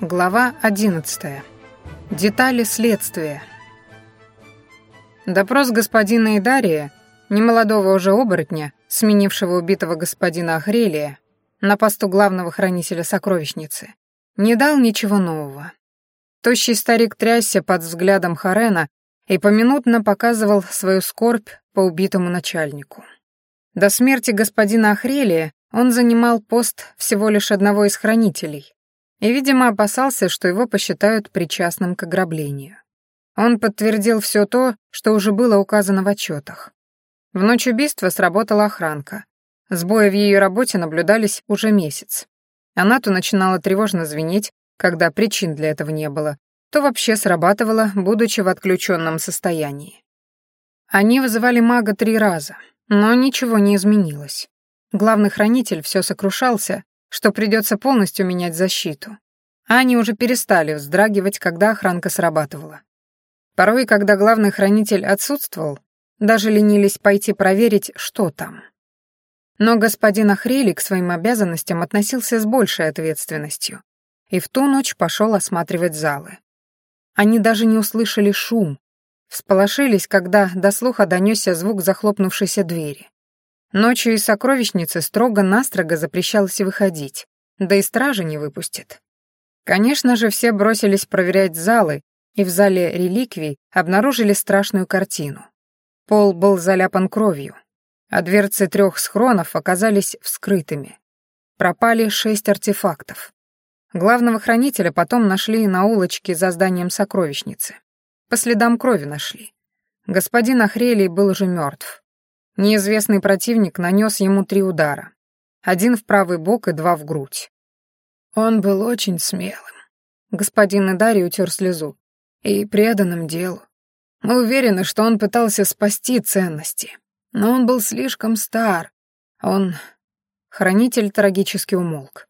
Глава 11. Детали следствия. Допрос господина Идария, немолодого уже оборотня, сменившего убитого господина Ахрелия, на посту главного хранителя сокровищницы, не дал ничего нового. Тощий старик трясся под взглядом Харена и поминутно показывал свою скорбь по убитому начальнику. До смерти господина Ахрелия он занимал пост всего лишь одного из хранителей и, видимо, опасался, что его посчитают причастным к ограблению. Он подтвердил все то, что уже было указано в отчетах. В ночь убийства сработала охранка. Сбои в ее работе наблюдались уже месяц. Она то начинала тревожно звенеть, когда причин для этого не было, то вообще срабатывала, будучи в отключенном состоянии. Они вызывали мага три раза, но ничего не изменилось. Главный хранитель все сокрушался, что придется полностью менять защиту. А они уже перестали вздрагивать, когда охранка срабатывала. Порой, когда главный хранитель отсутствовал, даже ленились пойти проверить, что там. Но господин Ахрели к своим обязанностям относился с большей ответственностью и в ту ночь пошел осматривать залы. Они даже не услышали шум, всполошились, когда до слуха донесся звук захлопнувшейся двери. Ночью из сокровищницы строго-настрого запрещалось выходить, да и стражи не выпустит. Конечно же, все бросились проверять залы, и в зале реликвий обнаружили страшную картину. Пол был заляпан кровью, а дверцы трех схронов оказались вскрытыми. Пропали шесть артефактов. Главного хранителя потом нашли на улочке за зданием сокровищницы. По следам крови нашли. Господин Ахрелий был уже мертв. Неизвестный противник нанес ему три удара. Один в правый бок и два в грудь. Он был очень смелым. Господин Идари утер слезу. И преданным делу. Мы уверены, что он пытался спасти ценности. Но он был слишком стар. Он... Хранитель трагически умолк.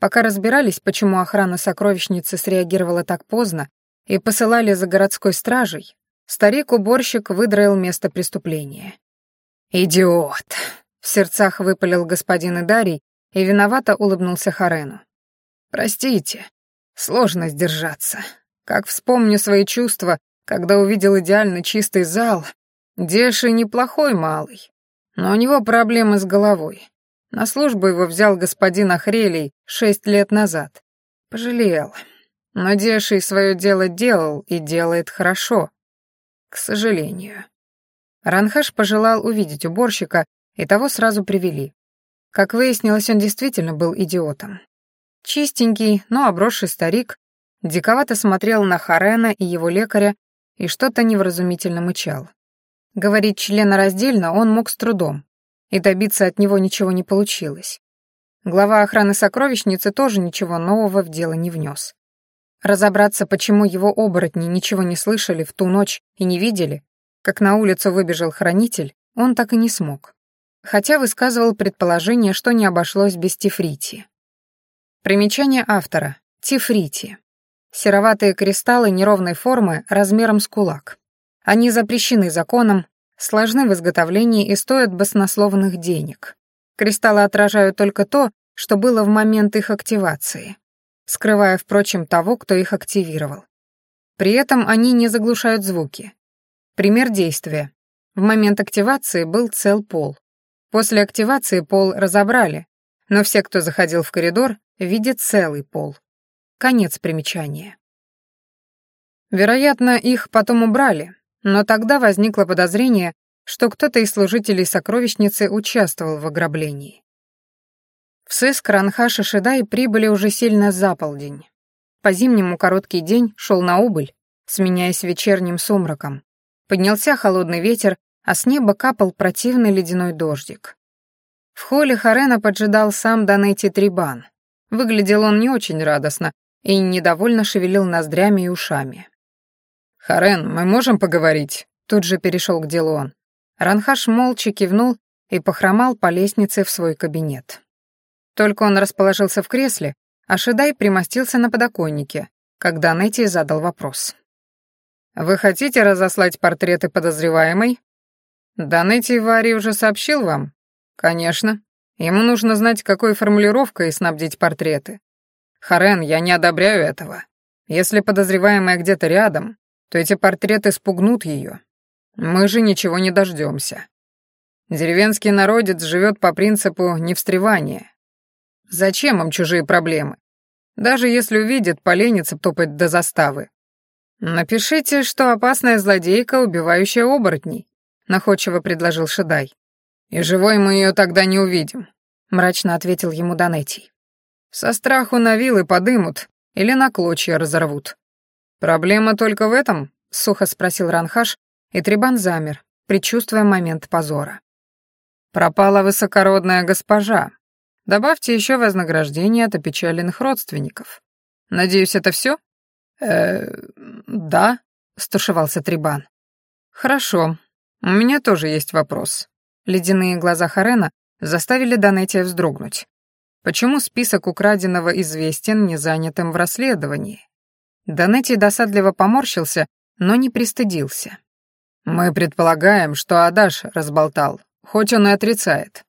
Пока разбирались, почему охрана сокровищницы среагировала так поздно и посылали за городской стражей, старик-уборщик выдроил место преступления. «Идиот!» — в сердцах выпалил господин Идарий и виновато улыбнулся Харену. «Простите, сложно сдержаться. Как вспомню свои чувства, когда увидел идеально чистый зал. Деши неплохой малый, но у него проблемы с головой. На службу его взял господин Ахрелий шесть лет назад. Пожалел. Но Деший свое дело делал и делает хорошо. К сожалению. Ранхаш пожелал увидеть уборщика, и того сразу привели. Как выяснилось, он действительно был идиотом. Чистенький, но обросший старик диковато смотрел на Харена и его лекаря и что-то невразумительно мычал. Говорить членораздельно он мог с трудом, и добиться от него ничего не получилось. Глава охраны сокровищницы тоже ничего нового в дело не внес. Разобраться, почему его оборотни ничего не слышали в ту ночь и не видели, как на улицу выбежал хранитель, он так и не смог. Хотя высказывал предположение, что не обошлось без тифрити. Примечание автора. Тифрити. Сероватые кристаллы неровной формы размером с кулак. Они запрещены законом, сложны в изготовлении и стоят баснословных денег. Кристаллы отражают только то, что было в момент их активации, скрывая, впрочем, того, кто их активировал. При этом они не заглушают звуки, Пример действия. В момент активации был цел пол. После активации пол разобрали, но все, кто заходил в коридор, видят целый пол. Конец примечания. Вероятно, их потом убрали, но тогда возникло подозрение, что кто-то из служителей сокровищницы участвовал в ограблении. В сыск Ранхаш и Шедай прибыли уже сильно за полдень. По-зимнему короткий день шел на убыль, сменяясь вечерним сумраком. Поднялся холодный ветер, а с неба капал противный ледяной дождик. В холле Харена поджидал сам Данетти Трибан. Выглядел он не очень радостно и недовольно шевелил ноздрями и ушами. «Харен, мы можем поговорить?» Тут же перешел к делу он. Ранхаш молча кивнул и похромал по лестнице в свой кабинет. Только он расположился в кресле, а Шедай примостился на подоконнике, когда Нетти задал вопрос. «Вы хотите разослать портреты подозреваемой?» «Данетти Вари уже сообщил вам?» «Конечно. Ему нужно знать, какой формулировкой снабдить портреты. Харен, я не одобряю этого. Если подозреваемая где-то рядом, то эти портреты спугнут ее. Мы же ничего не дождемся. Деревенский народец живет по принципу невстревания. Зачем им чужие проблемы? Даже если увидит, поленится топать до заставы. Напишите, что опасная злодейка, убивающая оборотней, находчиво предложил Шедай. И живой мы ее тогда не увидим, мрачно ответил ему Данетий. Со страху на вилы подымут или на клочья разорвут. Проблема только в этом? сухо спросил Ранхаш, и Трибан замер, предчувствуя момент позора. Пропала высокородная госпожа. Добавьте еще вознаграждение от опечаленных родственников. Надеюсь, это все? Э, да, стушевался Трибан. Хорошо. У меня тоже есть вопрос. Ледяные глаза Харена заставили Данетия вздрогнуть. Почему список украденного известен незанятым в расследовании? Данетти досадливо поморщился, но не пристыдился. «Мы предполагаем, что Адаш разболтал, хоть он и отрицает».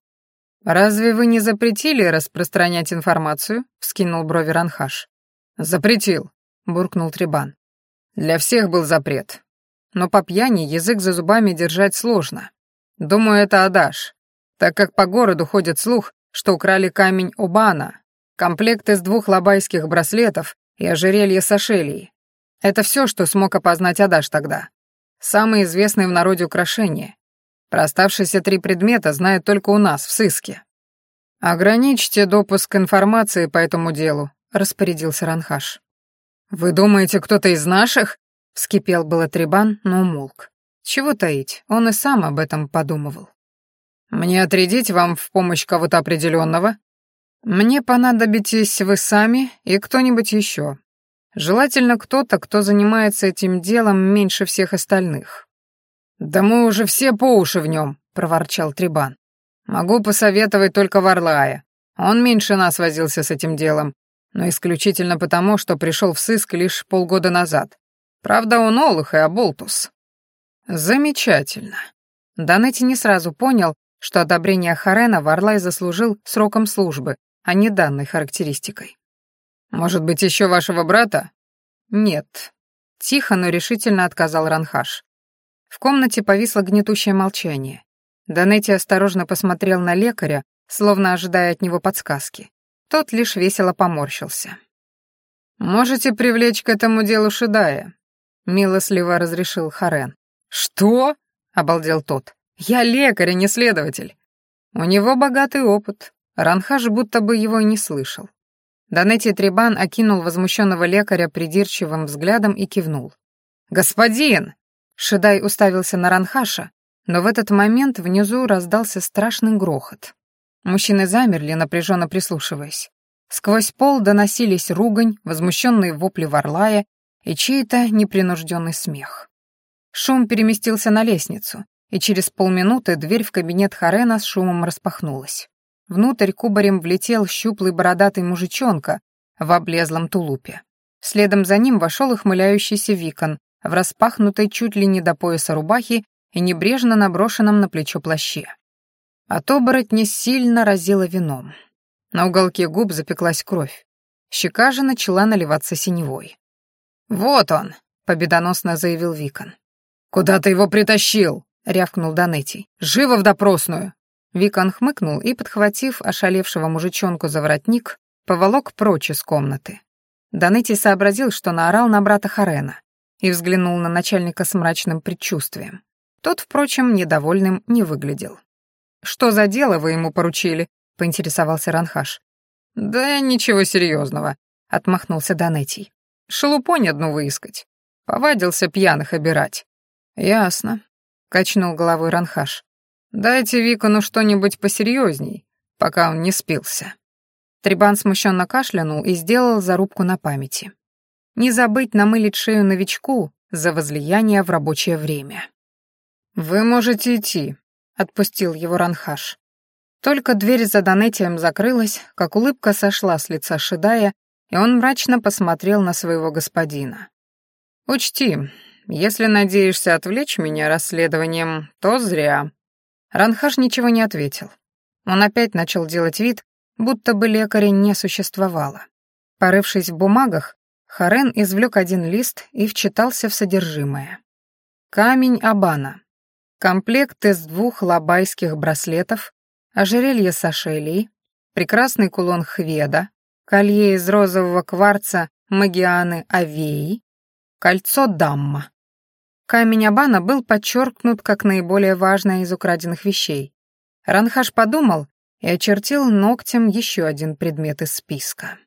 «Разве вы не запретили распространять информацию?» — вскинул брови Ранхаш. «Запретил», — буркнул Трибан. «Для всех был запрет. Но по пьяни язык за зубами держать сложно. Думаю, это Адаш, так как по городу ходит слух, что украли камень Обана, комплект из двух лабайских браслетов и ожерелье с ошелией. Это все, что смог опознать Адаш тогда. Самые известные в народе украшения. Про оставшиеся три предмета знают только у нас, в сыске. «Ограничьте допуск информации по этому делу», — распорядился Ранхаш. «Вы думаете, кто-то из наших?» — вскипел было Трибан, но умолк. Чего таить, он и сам об этом подумывал. «Мне отрядить вам в помощь кого-то определенного? Мне понадобитесь вы сами и кто-нибудь еще. Желательно кто-то, кто занимается этим делом меньше всех остальных. «Да мы уже все по уши в нем», — проворчал Трибан. «Могу посоветовать только Варлая. Он меньше нас возился с этим делом, но исключительно потому, что пришел в сыск лишь полгода назад. Правда, он Олух и Аболтус». «Замечательно». Данетти не сразу понял, что одобрение Харена Варлай заслужил сроком службы, а не данной характеристикой. «Может быть, еще вашего брата?» «Нет». Тихо, но решительно отказал Ранхаш. В комнате повисло гнетущее молчание. Данетти осторожно посмотрел на лекаря, словно ожидая от него подсказки. Тот лишь весело поморщился. «Можете привлечь к этому делу Шидая», — милостливо разрешил Харен. «Что?» — обалдел тот. «Я лекарь, а не следователь». У него богатый опыт. Ранхаш будто бы его и не слышал. Данетти Трибан окинул возмущенного лекаря придирчивым взглядом и кивнул. «Господин!» Шидай уставился на Ранхаша, но в этот момент внизу раздался страшный грохот. Мужчины замерли, напряженно прислушиваясь. Сквозь пол доносились ругань, возмущенные вопли Варлая и чей-то непринужденный смех. Шум переместился на лестницу, и через полминуты дверь в кабинет Харена с шумом распахнулась. Внутрь кубарем влетел щуплый бородатый мужичонка в облезлом тулупе. Следом за ним вошел ухмыляющийся Викон в распахнутой чуть ли не до пояса рубахе и небрежно наброшенном на плечо плаще. От оборотня сильно разило вином. На уголке губ запеклась кровь. Щека же начала наливаться синевой. «Вот он!» — победоносно заявил Викон. «Куда ты его притащил?» — рявкнул Данетти. «Живо в допросную!» Викон хмыкнул и, подхватив ошалевшего мужичонку за воротник, поволок прочь из комнаты. Данетти сообразил, что наорал на брата Харена, и взглянул на начальника с мрачным предчувствием. Тот, впрочем, недовольным не выглядел. «Что за дело вы ему поручили?» — поинтересовался Ранхаш. «Да ничего серьезного, отмахнулся Данетий. «Шелупонь одну выискать. Повадился пьяных обирать». «Ясно», — качнул головой Ранхаш. «Дайте Викону что-нибудь посерьезней, пока он не спился». Трибан смущенно кашлянул и сделал зарубку на памяти. Не забыть намылить шею новичку за возлияние в рабочее время. «Вы можете идти», — отпустил его Ранхаш. Только дверь за Донетием закрылась, как улыбка сошла с лица Шидая, и он мрачно посмотрел на своего господина. «Учти, если надеешься отвлечь меня расследованием, то зря. Ранхаш ничего не ответил. Он опять начал делать вид, будто бы лекаря не существовало. Порывшись в бумагах, Харен извлек один лист и вчитался в содержимое. Камень Абана. Комплект из двух лабайских браслетов, ожерелье с ошелей, прекрасный кулон Хведа, колье из розового кварца Магианы Авеи, кольцо Дамма. Камень Абана был подчеркнут как наиболее важное из украденных вещей. Ранхаш подумал и очертил ногтем еще один предмет из списка.